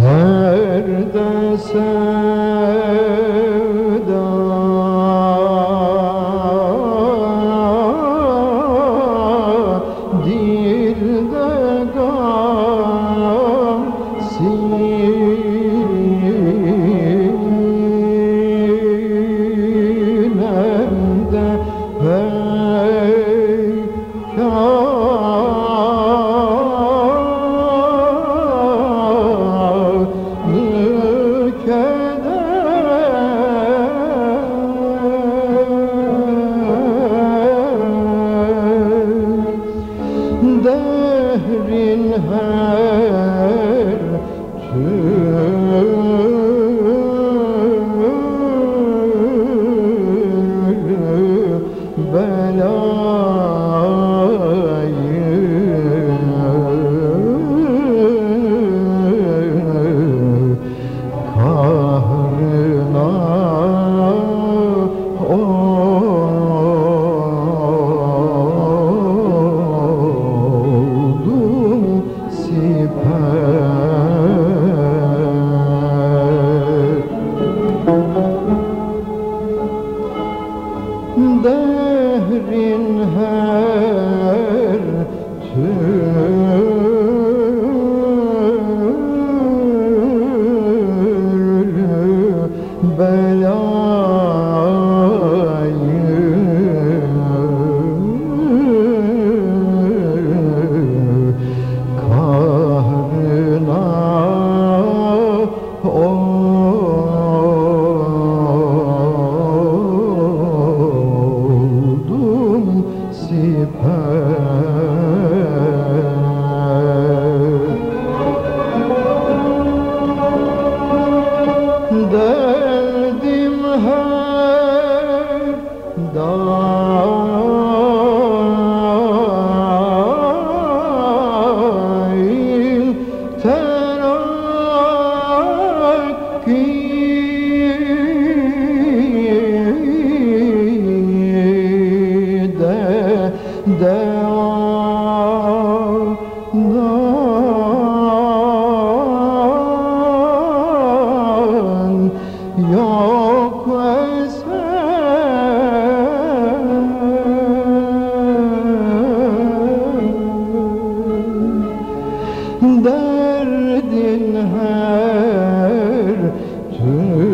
Serde sevda. Dilde gam Sinemde ha oldum siper Dehrin her türlü belayı kahrına oldum siper Derdim her Hum, hum.